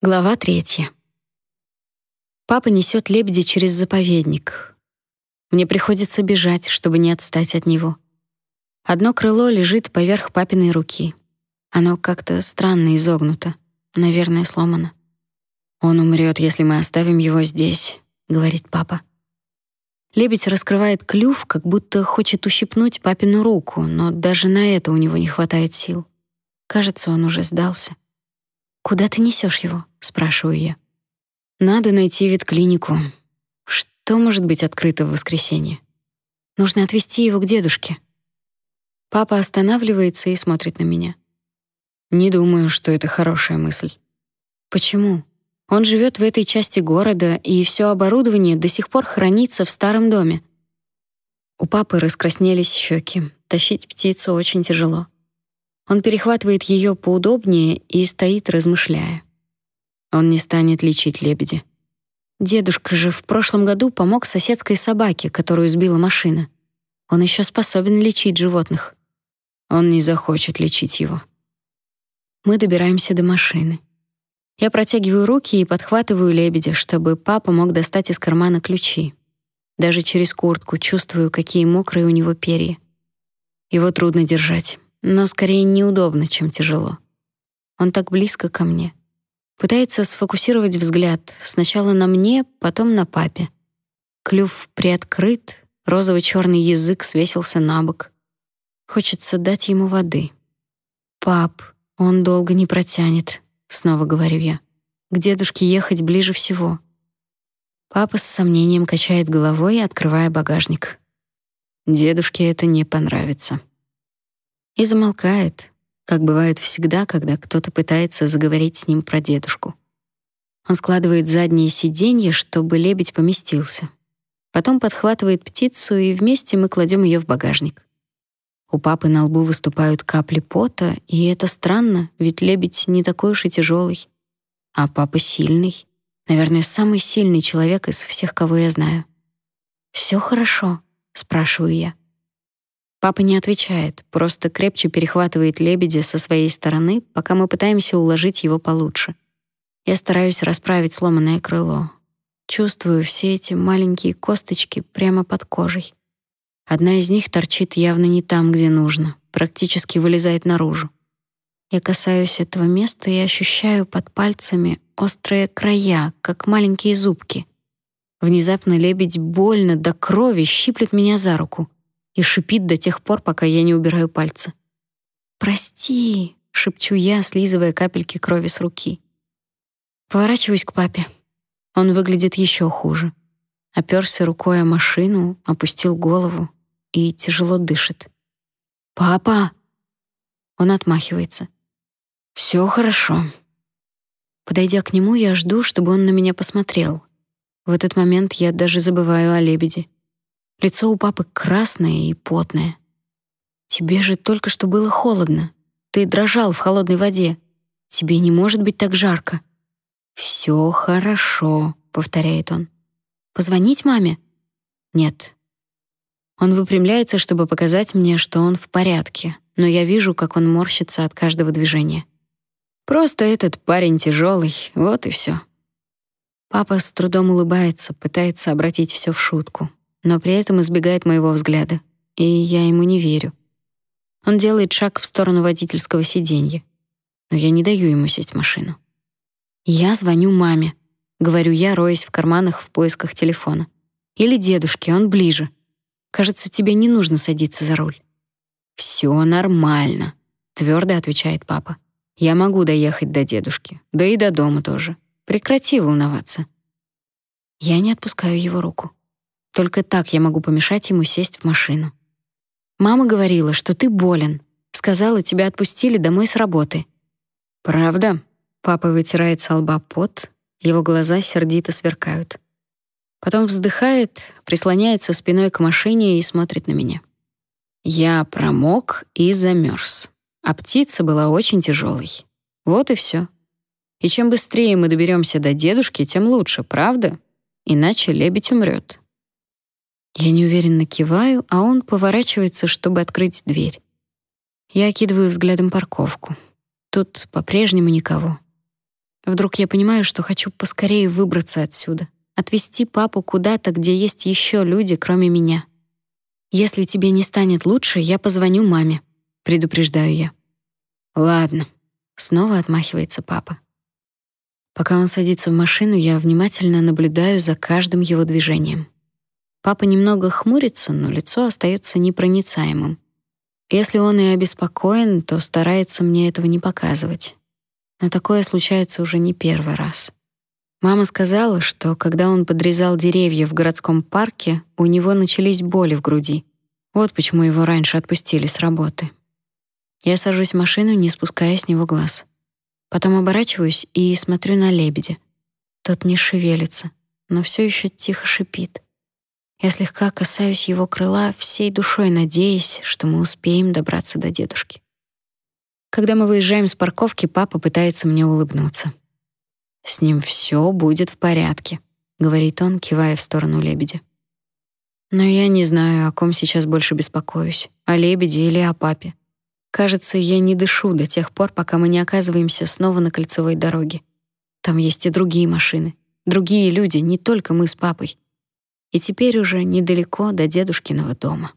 Глава третья. Папа несет лебедя через заповедник. Мне приходится бежать, чтобы не отстать от него. Одно крыло лежит поверх папиной руки. Оно как-то странно изогнуто, наверное, сломано. Он умрет, если мы оставим его здесь, говорит папа. Лебедь раскрывает клюв, как будто хочет ущипнуть папину руку, но даже на это у него не хватает сил. Кажется, он уже сдался. Куда ты несешь его? спрашиваю я. Надо найти ветклинику. Что может быть открыто в воскресенье? Нужно отвезти его к дедушке. Папа останавливается и смотрит на меня. Не думаю, что это хорошая мысль. Почему? Он живет в этой части города, и все оборудование до сих пор хранится в старом доме. У папы раскраснелись щеки. Тащить птицу очень тяжело. Он перехватывает ее поудобнее и стоит, размышляя. Он не станет лечить лебедя. Дедушка же в прошлом году помог соседской собаке, которую сбила машина. Он еще способен лечить животных. Он не захочет лечить его. Мы добираемся до машины. Я протягиваю руки и подхватываю лебедя, чтобы папа мог достать из кармана ключи. Даже через куртку чувствую, какие мокрые у него перья. Его трудно держать но скорее неудобно, чем тяжело. Он так близко ко мне. Пытается сфокусировать взгляд сначала на мне, потом на папе. Клюв приоткрыт, розово черный язык свесился на бок. Хочется дать ему воды. «Пап, он долго не протянет», — снова говорю я. «К дедушке ехать ближе всего». Папа с сомнением качает головой, открывая багажник. Дедушке это не понравится и замолкает, как бывает всегда, когда кто-то пытается заговорить с ним про дедушку. Он складывает задние сиденья, чтобы лебедь поместился. Потом подхватывает птицу, и вместе мы кладем ее в багажник. У папы на лбу выступают капли пота, и это странно, ведь лебедь не такой уж и тяжелый. А папа сильный. Наверное, самый сильный человек из всех, кого я знаю. Все хорошо?» — спрашиваю я. Папа не отвечает, просто крепче перехватывает лебедя со своей стороны, пока мы пытаемся уложить его получше. Я стараюсь расправить сломанное крыло. Чувствую все эти маленькие косточки прямо под кожей. Одна из них торчит явно не там, где нужно, практически вылезает наружу. Я касаюсь этого места и ощущаю под пальцами острые края, как маленькие зубки. Внезапно лебедь больно до крови щиплет меня за руку и шипит до тех пор, пока я не убираю пальцы. «Прости», — шепчу я, слизывая капельки крови с руки. Поворачиваюсь к папе. Он выглядит еще хуже. Оперся рукой о машину, опустил голову и тяжело дышит. «Папа!» Он отмахивается. «Все хорошо». Подойдя к нему, я жду, чтобы он на меня посмотрел. В этот момент я даже забываю о лебеде. Лицо у папы красное и потное. Тебе же только что было холодно. Ты дрожал в холодной воде. Тебе не может быть так жарко. Все хорошо, повторяет он. Позвонить маме? Нет. Он выпрямляется, чтобы показать мне, что он в порядке, но я вижу, как он морщится от каждого движения. Просто этот парень тяжелый, вот и все. Папа с трудом улыбается, пытается обратить все в шутку но при этом избегает моего взгляда, и я ему не верю. Он делает шаг в сторону водительского сиденья, но я не даю ему сесть в машину. Я звоню маме, говорю я, роясь в карманах в поисках телефона. Или дедушке, он ближе. Кажется, тебе не нужно садиться за руль. Все нормально, твердо отвечает папа. Я могу доехать до дедушки, да и до дома тоже. Прекрати волноваться. Я не отпускаю его руку. Только так я могу помешать ему сесть в машину. Мама говорила, что ты болен. Сказала, тебя отпустили домой с работы. Правда? Папа вытирает с лба пот, его глаза сердито сверкают. Потом вздыхает, прислоняется спиной к машине и смотрит на меня. Я промок и замерз, а птица была очень тяжелой. Вот и все. И чем быстрее мы доберемся до дедушки, тем лучше, правда? Иначе лебедь умрет. Я неуверенно киваю, а он поворачивается, чтобы открыть дверь. Я окидываю взглядом парковку. Тут по-прежнему никого. Вдруг я понимаю, что хочу поскорее выбраться отсюда, отвезти папу куда-то, где есть еще люди, кроме меня. Если тебе не станет лучше, я позвоню маме, предупреждаю я. Ладно, снова отмахивается папа. Пока он садится в машину, я внимательно наблюдаю за каждым его движением. Папа немного хмурится, но лицо остается непроницаемым. Если он и обеспокоен, то старается мне этого не показывать. Но такое случается уже не первый раз. Мама сказала, что когда он подрезал деревья в городском парке, у него начались боли в груди. Вот почему его раньше отпустили с работы. Я сажусь в машину, не спуская с него глаз. Потом оборачиваюсь и смотрю на лебедя. Тот не шевелится, но все еще тихо шипит. Я слегка касаюсь его крыла, всей душой надеясь, что мы успеем добраться до дедушки. Когда мы выезжаем с парковки, папа пытается мне улыбнуться. «С ним все будет в порядке», — говорит он, кивая в сторону лебедя. Но я не знаю, о ком сейчас больше беспокоюсь, о лебеде или о папе. Кажется, я не дышу до тех пор, пока мы не оказываемся снова на кольцевой дороге. Там есть и другие машины, другие люди, не только мы с папой. И теперь уже недалеко до дедушкиного дома.